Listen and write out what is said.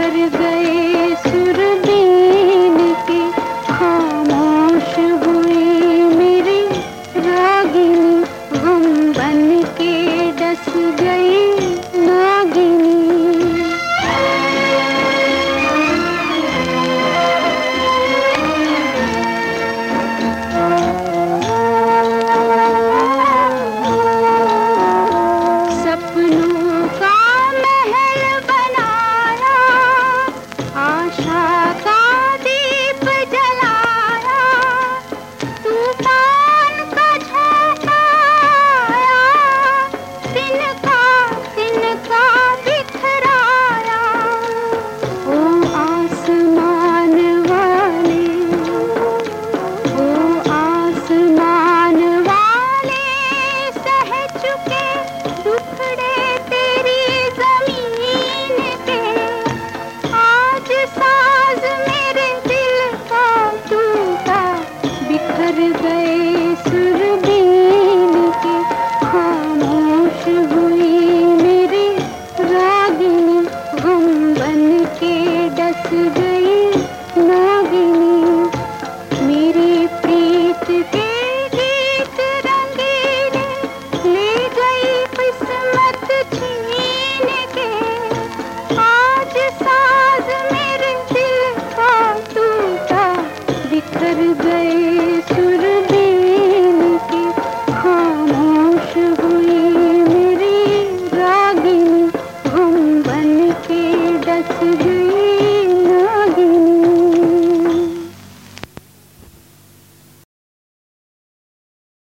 हृदय सु Thank you.